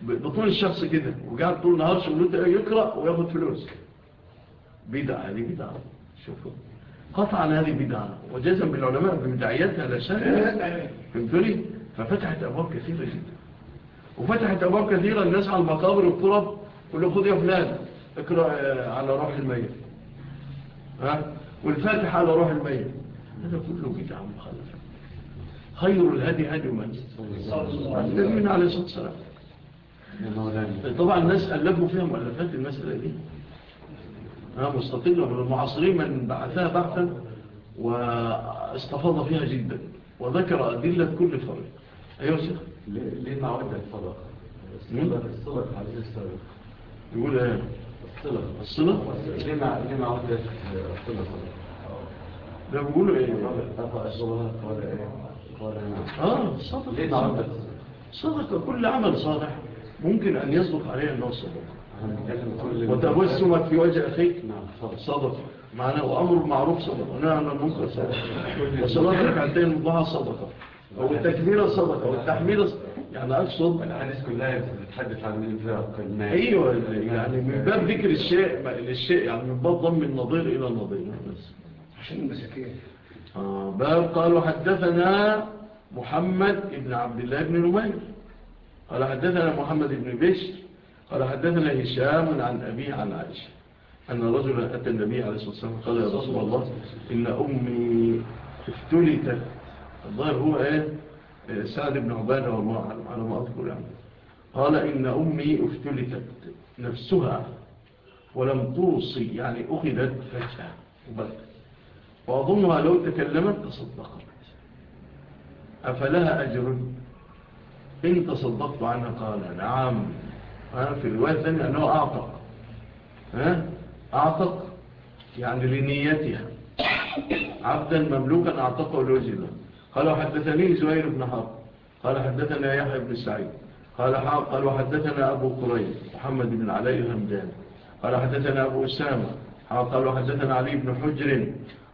بطول الشخص كده وقعد طول نهار شغلته يقرأ وياخد فلوس. بدعة هذه بدعة. شوفوا. قطعا هذه بدعة. وجزم بالعلماء بمدعياتها لا شك فهمتني ففتحت أبواب كثيرة جدا. وفتحت أبواب كثيرة الناس على المقابر والقرب كله خذ يا فلان اقرأ آه، على روح الميت. ها؟ والفاتحة على روح الميت. هذا كله بدعة مخالفة. خير الهدي هدي من النبي عليه الصلاة والسلام. طبعا الناس ألفوا فيها مؤلفات المسألة دي. أنا مستطيل من المعاصرين من بعثها بعثا واستفاض فيها جدا. وذكر أدلة كل فريق أيها الشيخ ليه ما عودة الصدق الصدق عليه السابق يقول إيه؟ الصلة الصلة؟ لما لما عدت الصلة ده بيقولوا إيه؟ قال الصلاة قال إيه؟ قال إيه؟ آه صدقة لما صدقة كل عمل صالح ممكن أن يصدق عليه انه صدقة وتبسمك في وجه أخيك صدقة معنى وامر معروف صدقة ونهى عن المنكر صدقة وصلاة ركعتين مضاعة صدقة أو التكبيرة صدقة والتحميلة صدقة يعني أقصد الحديث كلها بتتحدث عن الإنفاق المال أيوة يعني من باب ذكر الشيء للشيء يعني من باب ضم النظير إلى النظير. عشان المساكين آه باب قالوا حدثنا محمد بن عبد الله بن نمير. قال حدثنا محمد بن بشر. قال حدثنا هشام عن أبيه عن عائشة. أن رجلا أتى النبي عليه الصلاة والسلام قال يا رسول الله إن أمي افتلتت. الظاهر هو إيه؟ سعد بن عبادة والله على ما أذكر يعني. قال إن أمي افتلتت نفسها ولم توصي يعني أخذت فجأة. وبدأ وأظنها لو تكلمت تصدقت. أفلها أجر؟ إن تصدقت عنها قال نعم. في الرواية الثانية أنه أعتق. ها؟ أعتق يعني لنيتها. عبدا مملوكا أعتقه لوجه قال وحدثني زهير بن حرب. قال حدثنا يحيى بن سعيد. قال حاب قال وحدثنا أبو قريب محمد بن علي الهمدان قال حدثنا أبو أسامة. قال وحدثنا علي بن حجر.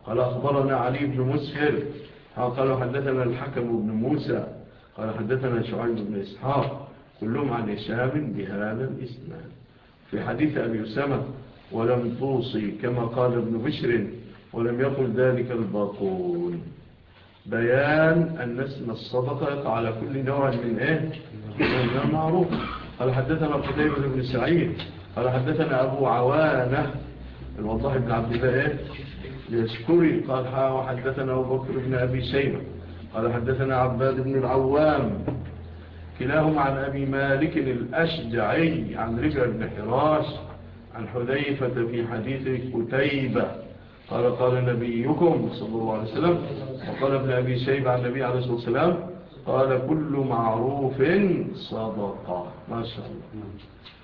قال أخبرنا علي بن مسهر. قال وحدثنا الحكم بن موسى. قال حدثنا شعيب بن إسحاق. كلهم عن إسام بهذا الإسناد. في حديث أبي أسامة ولم توصي كما قال ابن بشر ولم يقل ذلك الباقون. بيان أن اسم الصدقة على كل نوع من إيه؟ من المعروف. قال حدثنا قتيبة بن سعيد. قال حدثنا أبو عوانة الوضاح بن عبد الله إيه؟ يشكري. قال وحدثنا أبو بكر بن أبي سيمة. قال حدثنا عباد بن العوام. كلاهم عن أبي مالك الأشجعي عن رجع بن حراش عن حذيفة في حديث كتيبة قال قال نبيكم صلى الله عليه وسلم وقال ابن أبي شيب عن النبي عليه الصلاة والسلام قال كل معروف صدق ما شاء الله.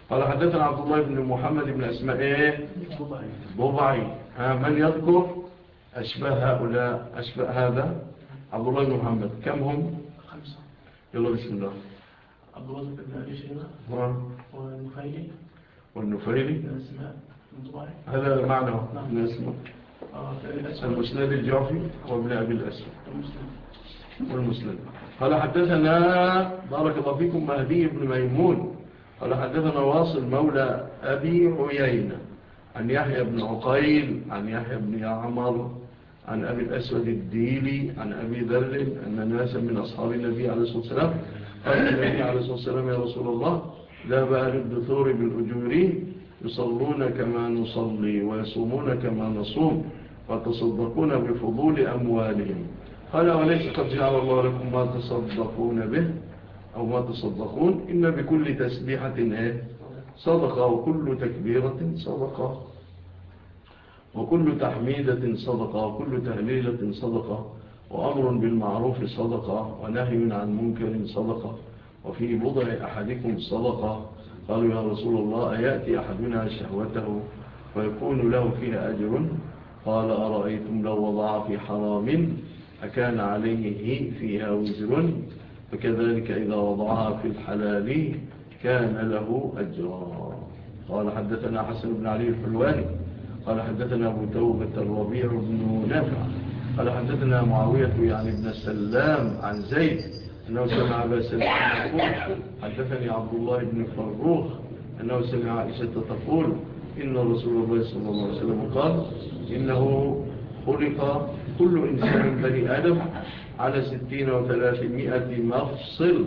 قال حدثنا عبد الله بن محمد بن أسماء. إيه؟ بضعي آه، من يذكر أشبه هؤلاء؟ أشبه هذا؟ عبد الله بن محمد. كم هم؟ خمسة يلا بسم الله. عبد الله بن أبي شيبة. نعم. والنفيلي. والنفيلي. هذا معنى. نعم. أسماء. المسند الجعفي وابن أبي الأسلم والمسند. قال حدثنا بارك الله فيكم مهدي بن ميمون. قال حدثنا واصل مولى أبي عيينة. عن يحيى بن عقيل عن يحيى بن يعمر عن أبي الأسود الديلي عن أبي ذل أن ناسا من أصحاب النبي عليه الصلاة والسلام قال النبي عليه الصلاة والسلام يا رسول الله ذهب أهل الدثور بالأجورين يصلون كما نصلي ويصومون كما نصوم. وتصدقون بفضول أموالهم. قال وليس قد جعل الله لكم ما تصدقون به أو ما تصدقون. إن بكل تسبيحة إِيه؟ صدقة وكل تكبيرة صدقة. وكل تحميدة صدقة وكل تهليلة صدقة. وأمر بالمعروف صدقة. ونهي عن منكر صدقة. وفي بضع أحدكم صدقة. قالوا يا رسول الله أيأتي أحدنا شهوته ويكون له فيها أجر قال أرأيتم لو وضع في حرام أكان عليه فيها وزر؟ فكذلك إذا وضعها في الحلال كان له أجرا. قال حدثنا حسن بن علي الحلواني قال حدثنا أبو توبة الربيع بن نافع قال حدثنا معاوية يعني ابن السلام عن زيد أنه سمع أبا سلام يقول حدثني عبد الله بن فروخ أنه سمع عائشة تقول إن رسول الله صلى الله عليه وسلم قال إنه خلق كل إنسان بني آدم على ستين وثلاثمائة مفصل.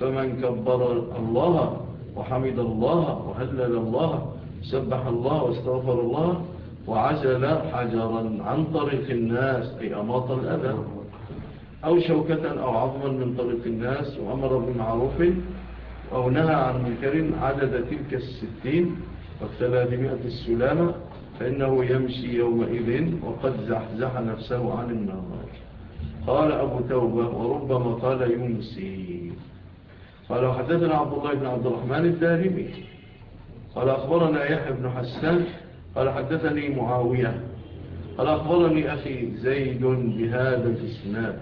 فمن كبر الله وحمد الله وهلل الله سبح الله واستغفر الله وعزل حجرا عن طريق الناس أي أماط الأذى. أو شوكة أو عظما من طريق الناس وأمر بمعروف أو نهى عن منكر عدد تلك الستين. واقتلى بمئة السلامة فإنه يمشي يومئذ وقد زحزح نفسه عن النار. قال أبو توبة وربما قال يمسي قال وحدثنا عبد الله بن عبد الرحمن الدارمي. قال أخبرنا يحيى بن حسان. قال حدثني معاوية. قال أخبرني أخي زيد بهذا الإسناد.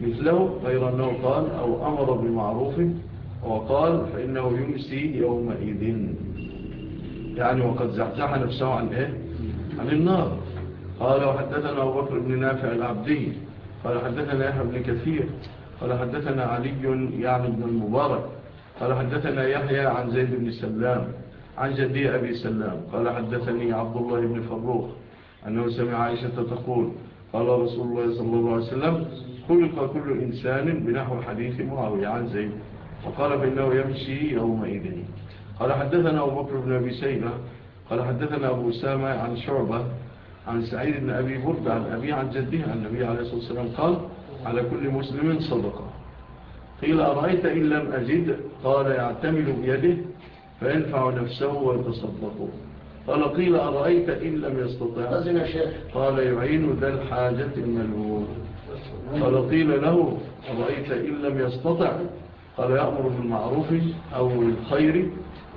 مثله غير أنه قال أو أمر بمعروف وقال فإنه يمسي يومئذ. يعني وقد زحزح نفسه عن إيه؟ عن النار قال وحدثنا أبو بكر بن نافع العبدي قال حدثنا يحيى بن كثير قال حدثنا علي يعني بن المبارك قال حدثنا يحيى عن زيد بن سلام عن جدي أبي سلام قال حدثني عبد الله بن فروخ أنه سمع عائشة تقول قال رسول الله صلى الله عليه وسلم خلق كل إنسان بنحو حديث معاوية عن زيد وقال فإنه يمشي يومئذ قال حدثنا أبو بكر بن أبي سيبة قال حدثنا أبو أسامة عن شعبة عن سعيد بن أبي برد عن أبي عن جده عن النبي عليه الصلاة والسلام قال على كل مسلم صدقة. قيل أرأيت إن لم أجد؟ قال يعتمل بيده فينفع نفسه ويتصدقه قال قيل أرأيت إن لم يستطع؟ قال يعين ذا الحاجة الملهور قال قيل له أرأيت إن لم يستطع؟ قال يأمر بالمعروف أو الخير.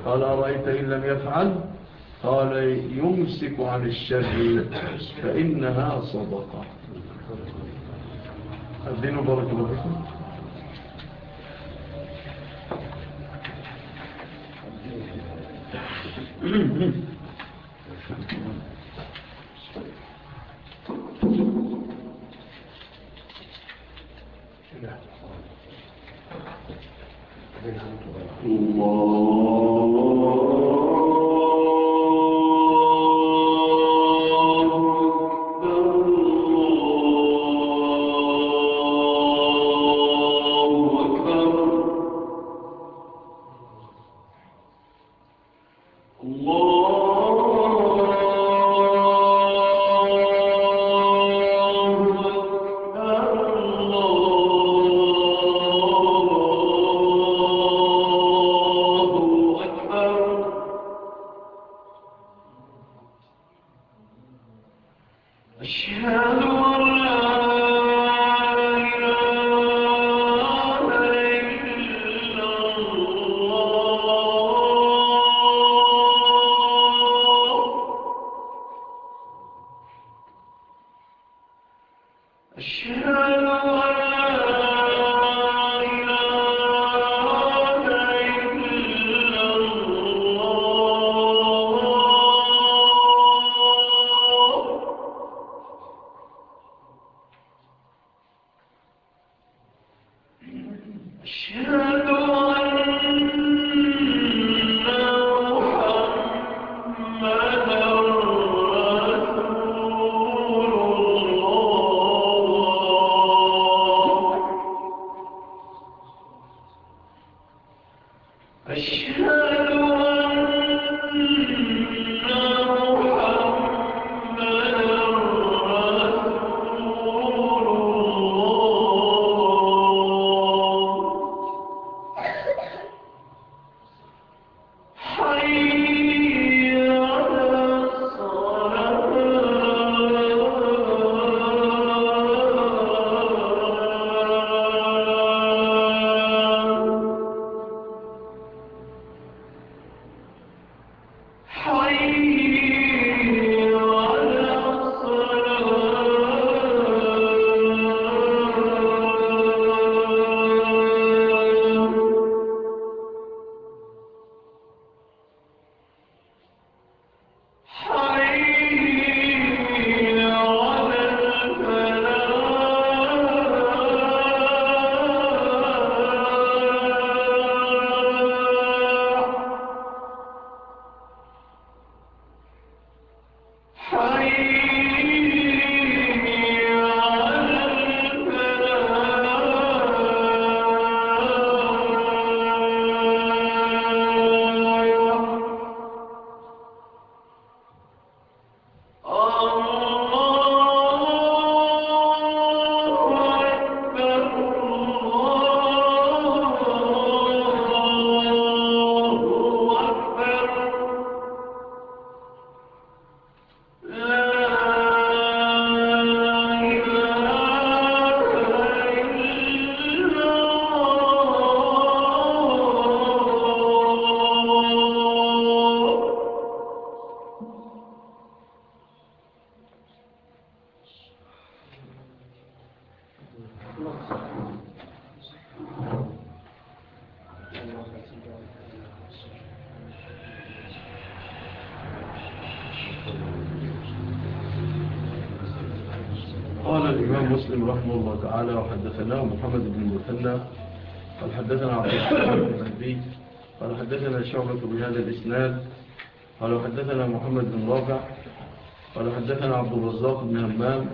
قال أرأيت إن لم يفعل قال يمسك عن الشر فإنها صدقة أذنوا بارك الله Mm-hmm. أشهد أن لا قلت بهذا الإسناد. قالوا حدثنا محمد بن رافع. قالوا حدثنا عبد الرزاق بن همام.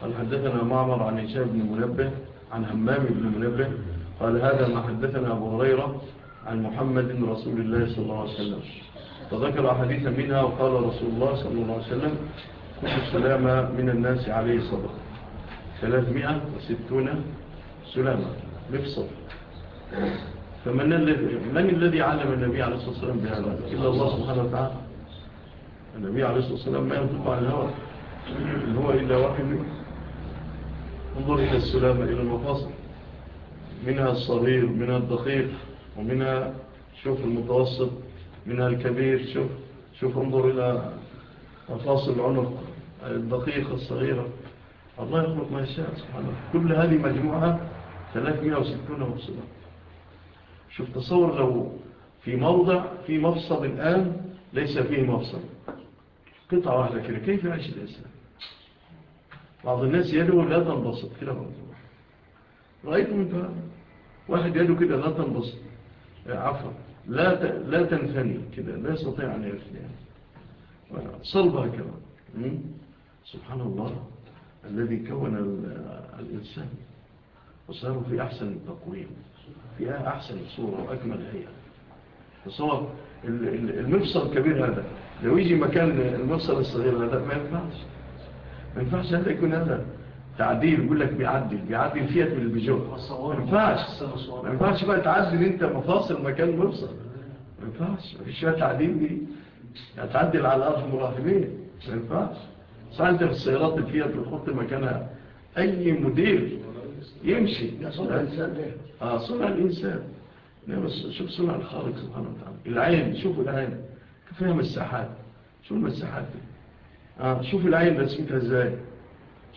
قال حدثنا معمر عن هشام بن منبه عن همام بن منبه. قال هذا ما حدثنا أبو هريرة عن محمد رسول الله صلى الله عليه وسلم. فذكر حديثا منها وقال رسول الله صلى الله عليه وسلم كل السلامة من الناس عليه صدق 360 سلامة. مفصل. فمن من الذي علم النبي عليه الصلاة والسلام بهذا؟ إلا الله سبحانه وتعالى. النبي عليه الصلاة والسلام ما ينطق عن الهوى. إن هو إلا وحي انظر إلى السلامة إلى المفاصل منها الصغير منها الدقيق ومنها شوف المتوسط منها الكبير شوف شوف انظر إلى مفاصل العنق الدقيقة الصغيرة. الله يخلق ما يشاء سبحانه كل هذه مجموعة 360 وصلاة شوف تصور لو في موضع في مفصل الآن ليس فيه مفصل. قطعة واحدة كده كيف يعيش الإنسان؟ بعض الناس يدوا لا تنبسط كده. رأيت من كلام واحد يده كده لا تنبسط عفوا لا ت... لا تنثني كده لا يستطيع أن يفني صلبة صلبها كده سبحان الله الذي كون الإنسان وصاره في أحسن التقويم فيها أحسن الصورة وأكمل هيئة فصور المفصل الكبير هذا. لو يجي مكان المفصل الصغير هذا ما ينفعش. ما ينفعش هذا يكون هذا تعديل يقول لك بيعدل بيعدل فيات بالبيجو ما ينفعش. ما ينفعش بقى تعدل أنت مفاصل مكان مفصل. ما ينفعش. ما فيش تعديل دي. هتعدل على الأرض المراهبين ما ينفعش. صح أنت في السيارات الفيات تحط مكانها أي مدير. يمشي صنع الإنسان ده آه صنع الإنسان شوف صنع الخالق سبحانه وتعالى العين شوف العين فيها مساحات شوف المساحات دي آه شوف العين رسمتها إزاي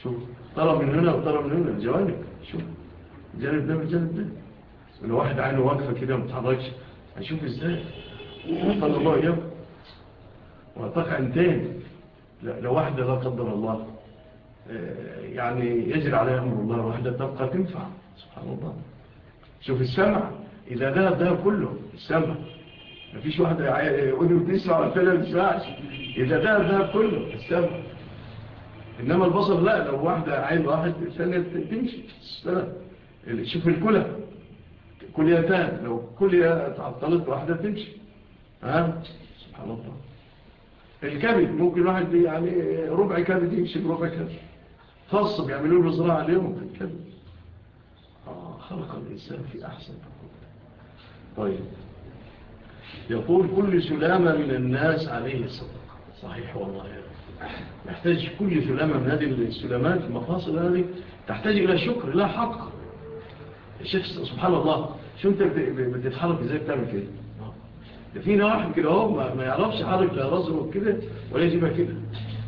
شوف طلب من هنا وطلب من هنا الجوانب شوف الجانب ده والجانب ده الواحد عينه واقفه كده ما بتتحركش هشوف إزاي طلع الله يوم واعطاك عينتين لو واحدة لا قدر الله آه، يعني يجري عليها أمر الله وحدة تبقى تنفع سبحان الله. شوف السمع. إذا ذهب ذهب كله السمع. ما فيش يقول يقولي ولا ما بتسمعش إذا ذهب ذهب كله السمع. إنما البصر لا لو واحدة عين واحد ثانية تمشي. شوف الكلى. كليتان لو كلية تعطلت واحدة تنشي ها؟ سبحان الله. الكبد. ممكن واحد يعني ربع كبد يمشي بربع كبد. خاصة بيعملوا له زراعة اليوم بالكلب آه خلق الإنسان في أحسن طيب. يقول كل سلامة من الناس عليه الصدقة صحيح والله يحتاج كل سلامة من هذه السلامات المفاصل هذه تحتاج إلى شكر لا حق. الشيخ سبحان الله. شو أنت بتتحرك إزاي؟ بتعمل كده ده آه. فينا واحد كده أهو ما يعرفش حرك لا رزره كده ولا يجيبها كده.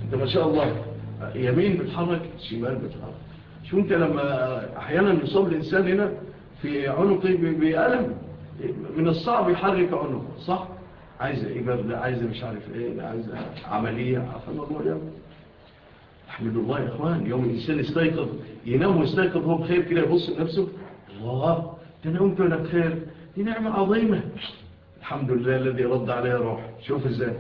أنت ما شاء الله. يمين بتحرك شمال بتحرك. شو أنت لما أحيانا يصاب الإنسان هنا في عنقه بألم من الصعب يحرك عنقه صح؟ عايز إبادة عايز مش عارف إيه عايز عملية عفن الله يوم أحمد الله يا إخوان يوم الإنسان يستيقظ ينام ويستيقظ هو بخير كده يبص لنفسه. الله ده أنا قمت وأنا بخير دي نعمة عظيمة. الحمد لله الذي رد عليها روح. شوف إزاي.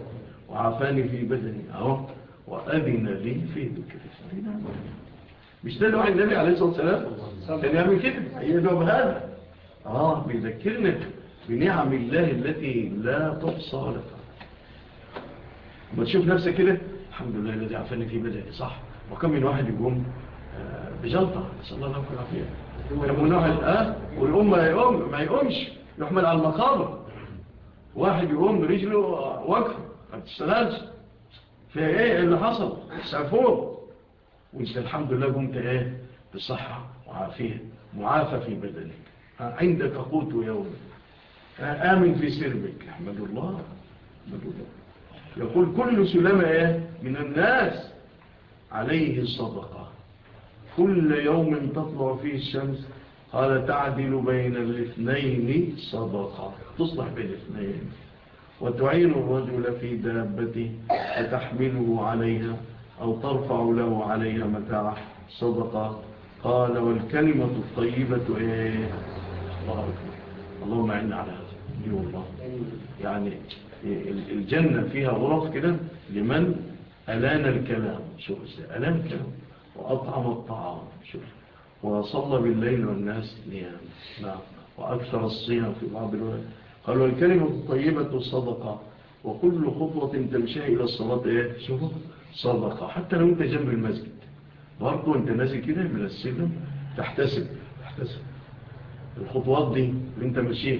وعافاني في بدني أهو. وأذن لي في ذكر اسمي مش ده اللي النبي عليه الصلاة والسلام؟ كان يعمل كده. أيوة، يدعو بهذا آه بيذكرنا بنعم الله التي لا تحصى لك. ما تشوف نفسك كده الحمد لله الذي عفاني في بدني صح؟ وكم من واحد يقوم آه، بجلطة. نسأل الله لكم العافية كم من واحد آه والأم ما يقوم ما يقومش يحمل على المقابر واحد يقوم رجله آه، وجهه ما بتشتغلش فايه إيه اللي حصل؟ سافور وانت الحمد لله كنت إيه؟ بصحة وعافية معافى في بدنك عندك قوت يوم آمن في سربك أحمد الله أحمد الله. يقول كل سلامة إيه؟ من الناس. عليه الصدقة. كل يوم تطلع فيه الشمس قال تعدل بين الاثنين صدقة. تصلح بين الاثنين. وتعين الرجل في دابته فتحمله عليها أو ترفع له عليها متاع صدقة. قال والكلمة الطيبة إيه؟ الله أكبر. اللهم عنا على هذا. يعني الجنة فيها غرف كده لمن ألان الكلام. شوف ألان الكلام. وأطعم الطعام. شوف. وصلى بالليل والناس نيام. نعم. وأكثر الصيام في بعض الوقت. قال والكلمة الطيبة الصدقة وكل خطوة تمشيها إلى الصلاة إيه؟ صدقة. حتى لو أنت جنب المسجد. برضو أنت نازل كده من السلم تحتسب تحتسب. الخطوات دي أنت مشيه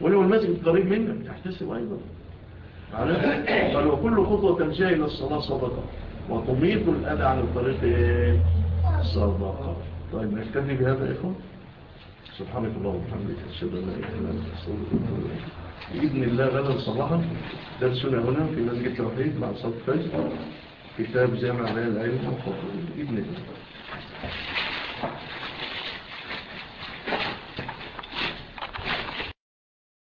ولو المسجد قريب منك تحتسب أيضا. قال وكل خطوة تمشيها إلى الصلاة صدقة. وتميط الأذى عن الطريق إيه؟ صدقة. طيب نكتفي بهذا يا إخوة سبحانك الله وبحمدك أشهد أن لا إله إلا أنت أستغفرك بإذن الله غدا صباحا درسنا هنا في مسجد التوحيد مع صوت فجر كتاب جامع بيان العلم وخطر بإذن الله.